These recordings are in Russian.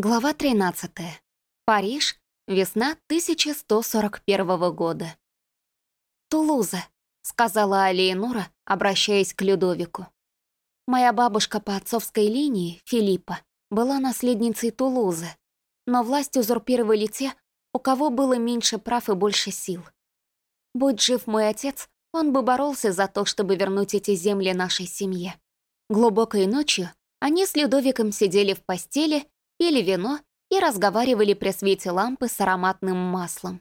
Глава 13. Париж. Весна 1141 года. «Тулуза», — сказала Алиенора, обращаясь к Людовику. «Моя бабушка по отцовской линии, Филиппа, была наследницей Тулузы, но власть узурпировали те, у кого было меньше прав и больше сил. Будь жив мой отец, он бы боролся за то, чтобы вернуть эти земли нашей семье. Глубокой ночью они с Людовиком сидели в постели пили вино и разговаривали при свете лампы с ароматным маслом.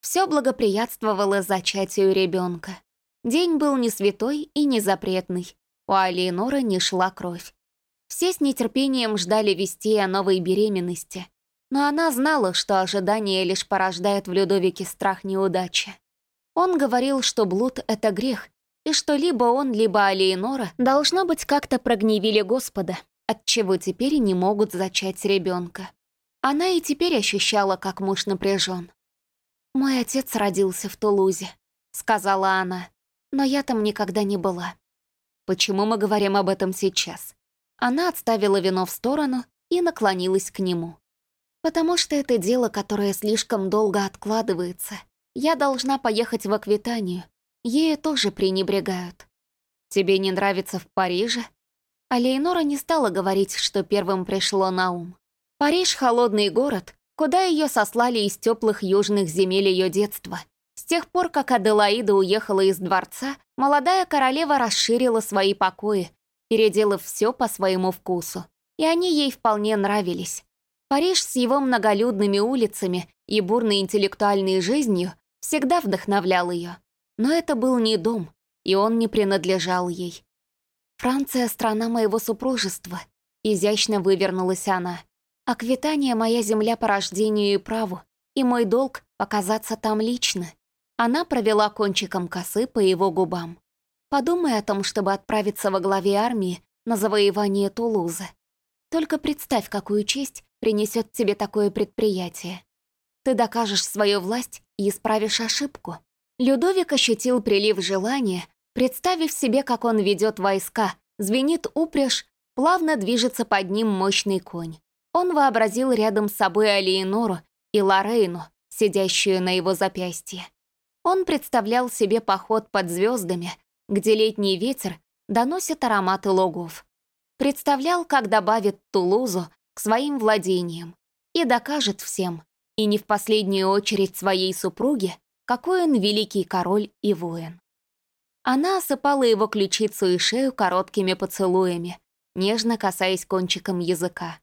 Все благоприятствовало зачатию ребенка. День был не святой и не запретный. У Алиенора не шла кровь. Все с нетерпением ждали вести о новой беременности. Но она знала, что ожидание лишь порождает в Людовике страх неудачи. Он говорил, что блуд — это грех, и что либо он, либо Алиенора должно быть как-то прогневили Господа, отчего теперь не могут зачать ребенка. Она и теперь ощущала, как муж напряжен. «Мой отец родился в Тулузе», — сказала она, «но я там никогда не была». «Почему мы говорим об этом сейчас?» Она отставила вино в сторону и наклонилась к нему. «Потому что это дело, которое слишком долго откладывается. Я должна поехать в Аквитанию. Ею тоже пренебрегают». «Тебе не нравится в Париже?» А Лейнора не стала говорить, что первым пришло на ум. Париж — холодный город, куда ее сослали из теплых южных земель ее детства. С тех пор, как Аделаида уехала из дворца, молодая королева расширила свои покои, переделав все по своему вкусу. И они ей вполне нравились. Париж с его многолюдными улицами и бурной интеллектуальной жизнью всегда вдохновлял ее. Но это был не дом, и он не принадлежал ей. «Франция — страна моего супружества», — изящно вывернулась она. «Аквитания — моя земля по рождению и праву, и мой долг — показаться там лично». Она провела кончиком косы по его губам. «Подумай о том, чтобы отправиться во главе армии на завоевание Тулузы. Только представь, какую честь принесет тебе такое предприятие. Ты докажешь свою власть и исправишь ошибку». Людовик ощутил прилив желания Представив себе, как он ведет войска, звенит упряжь, плавно движется под ним мощный конь. Он вообразил рядом с собой Алиенору и Лорейну, сидящую на его запястье. Он представлял себе поход под звездами, где летний ветер доносит ароматы логов. Представлял, как добавит Тулузу к своим владениям и докажет всем, и не в последнюю очередь своей супруге, какой он великий король и воин. Она осыпала его ключицу и шею короткими поцелуями, нежно касаясь кончиком языка.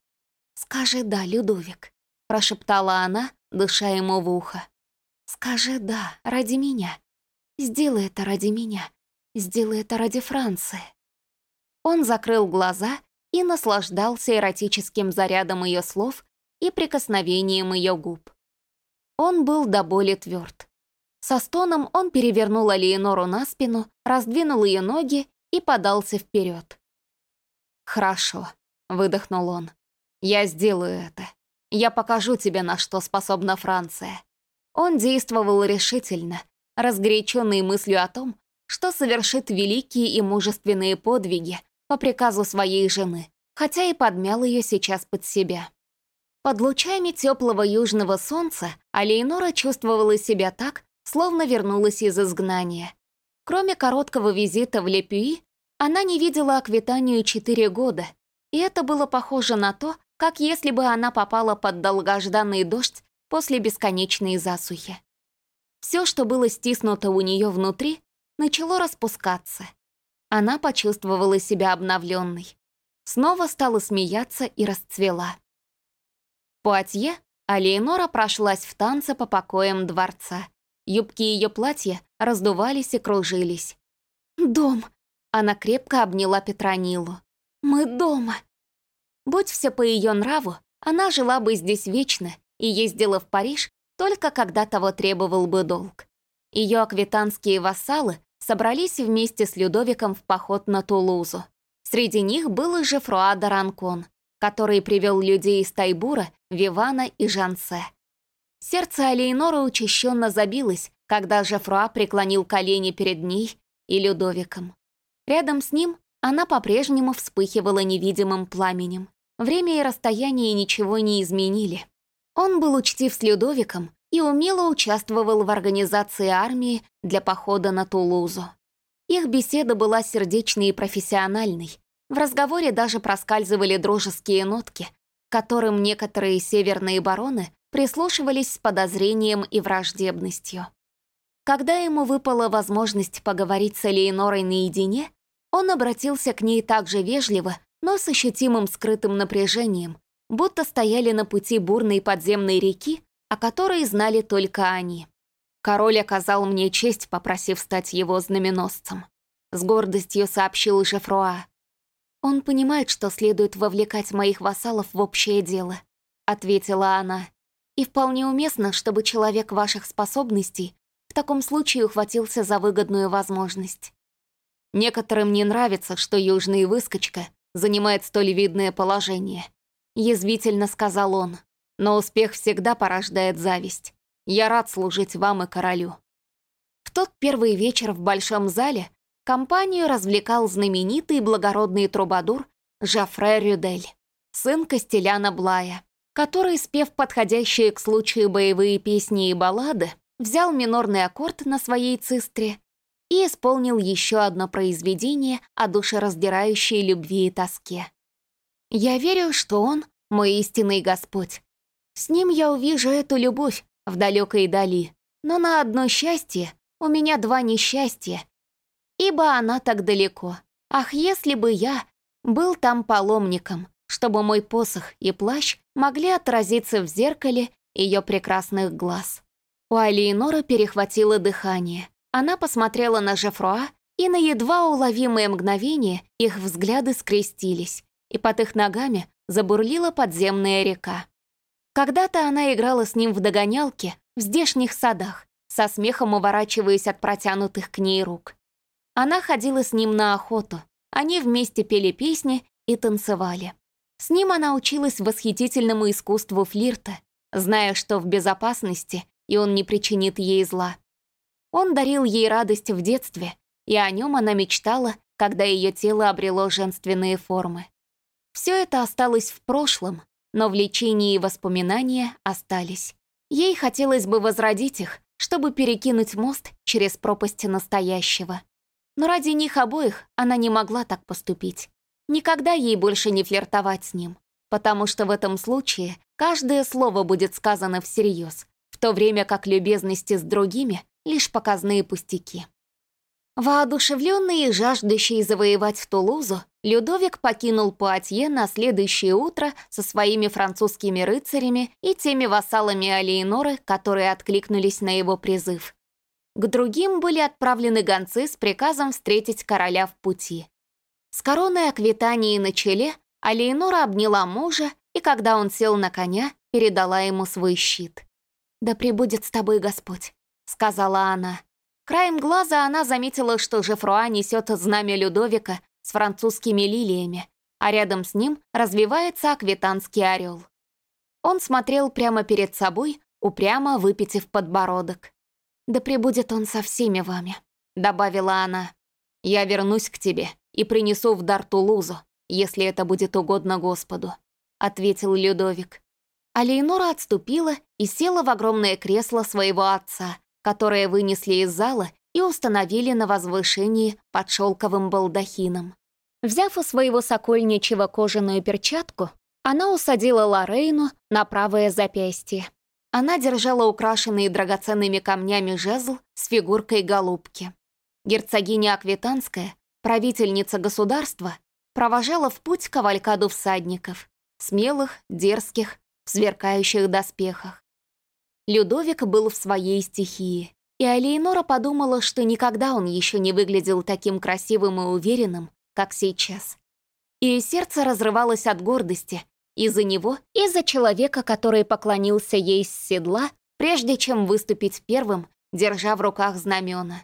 «Скажи «да», Людовик», — прошептала она, дыша ему в ухо. «Скажи «да» ради меня. Сделай это ради меня. Сделай это ради Франции». Он закрыл глаза и наслаждался эротическим зарядом ее слов и прикосновением ее губ. Он был до боли тверд. Со стоном он перевернул Алиенору на спину, раздвинул ее ноги и подался вперед. «Хорошо», — выдохнул он. «Я сделаю это. Я покажу тебе, на что способна Франция». Он действовал решительно, разгоряченный мыслью о том, что совершит великие и мужественные подвиги по приказу своей жены, хотя и подмял ее сейчас под себя. Под лучами теплого южного солнца Алейнора чувствовала себя так, словно вернулась из изгнания. Кроме короткого визита в Лепюи, она не видела Аквитанию четыре года, и это было похоже на то, как если бы она попала под долгожданный дождь после бесконечной засухи. Все, что было стиснуто у нее внутри, начало распускаться. Она почувствовала себя обновленной. Снова стала смеяться и расцвела. Пуатье Алейнора прошлась в танце по покоям дворца. Юбки ее платья раздувались и кружились. «Дом!» Она крепко обняла Петронилу. «Мы дома!» Будь все по ее нраву, она жила бы здесь вечно и ездила в Париж только когда того требовал бы долг. Ее аквитанские вассалы собрались вместе с Людовиком в поход на Тулузу. Среди них был и Жефруа Даранкон, который привел людей из Тайбура, Вивана и Жансе. Сердце Алейнора учащенно забилось, когда Жефруа преклонил колени перед ней и Людовиком. Рядом с ним она по-прежнему вспыхивала невидимым пламенем. время и расстояние ничего не изменили. Он был учтив с Людовиком и умело участвовал в организации армии для похода на Тулузу. Их беседа была сердечной и профессиональной. В разговоре даже проскальзывали дружеские нотки, которым некоторые северные бароны прислушивались с подозрением и враждебностью. Когда ему выпала возможность поговорить с Элеонорой наедине, он обратился к ней так же вежливо, но с ощутимым скрытым напряжением, будто стояли на пути бурной подземной реки, о которой знали только они. Король оказал мне честь, попросив стать его знаменосцем. С гордостью сообщил Жефруа. «Он понимает, что следует вовлекать моих вассалов в общее дело», — ответила она. «И вполне уместно, чтобы человек ваших способностей в таком случае ухватился за выгодную возможность. Некоторым не нравится, что южный выскочка занимает столь видное положение», — язвительно сказал он. «Но успех всегда порождает зависть. Я рад служить вам и королю». В тот первый вечер в большом зале Компанию развлекал знаменитый благородный трубадур Жафре Рюдель, сын Костеляна Блая, который, спев подходящие к случаю боевые песни и баллады, взял минорный аккорд на своей цистре и исполнил еще одно произведение о душераздирающей любви и тоске. «Я верю, что он — мой истинный Господь. С ним я увижу эту любовь в далекой дали, но на одно счастье у меня два несчастья, ибо она так далеко. Ах, если бы я был там паломником, чтобы мой посох и плащ могли отразиться в зеркале ее прекрасных глаз. У Алиенора перехватило дыхание. Она посмотрела на Жефруа, и на едва уловимое мгновение их взгляды скрестились, и под их ногами забурлила подземная река. Когда-то она играла с ним в догонялке в здешних садах, со смехом уворачиваясь от протянутых к ней рук. Она ходила с ним на охоту. Они вместе пели песни и танцевали. С ним она училась восхитительному искусству флирта, зная, что в безопасности, и он не причинит ей зла. Он дарил ей радость в детстве, и о нем она мечтала, когда ее тело обрело женственные формы. Все это осталось в прошлом, но влечения и воспоминания остались. Ей хотелось бы возродить их, чтобы перекинуть мост через пропасть настоящего. Но ради них обоих она не могла так поступить. Никогда ей больше не флиртовать с ним, потому что в этом случае каждое слово будет сказано всерьез, в то время как любезности с другими — лишь показные пустяки. Воодушевленный и жаждущий завоевать Тулузу, Людовик покинул Пуатье на следующее утро со своими французскими рыцарями и теми вассалами Алиеноры, которые откликнулись на его призыв. К другим были отправлены гонцы с приказом встретить короля в пути. С короной Аквитании на челе Алейнора обняла мужа, и когда он сел на коня, передала ему свой щит. «Да пребудет с тобой Господь», — сказала она. Краем глаза она заметила, что Жефруа несет знамя Людовика с французскими лилиями, а рядом с ним развивается аквитанский орел. Он смотрел прямо перед собой, упрямо выпитив подбородок. «Да пребудет он со всеми вами», — добавила она. «Я вернусь к тебе и принесу в дар Тулузу, если это будет угодно Господу», — ответил Людовик. А Лейнора отступила и села в огромное кресло своего отца, которое вынесли из зала и установили на возвышении под шелковым балдахином. Взяв у своего сокольничьего кожаную перчатку, она усадила Лорейну на правое запястье. Она держала украшенный драгоценными камнями жезл с фигуркой голубки. Герцогиня Аквитанская, правительница государства, провожала в путь кавалькаду всадников, смелых, дерзких, в сверкающих доспехах. Людовик был в своей стихии, и Алейнора подумала, что никогда он еще не выглядел таким красивым и уверенным, как сейчас. И сердце разрывалось от гордости, из-за него, из-за человека, который поклонился ей с седла, прежде чем выступить первым, держа в руках знамена.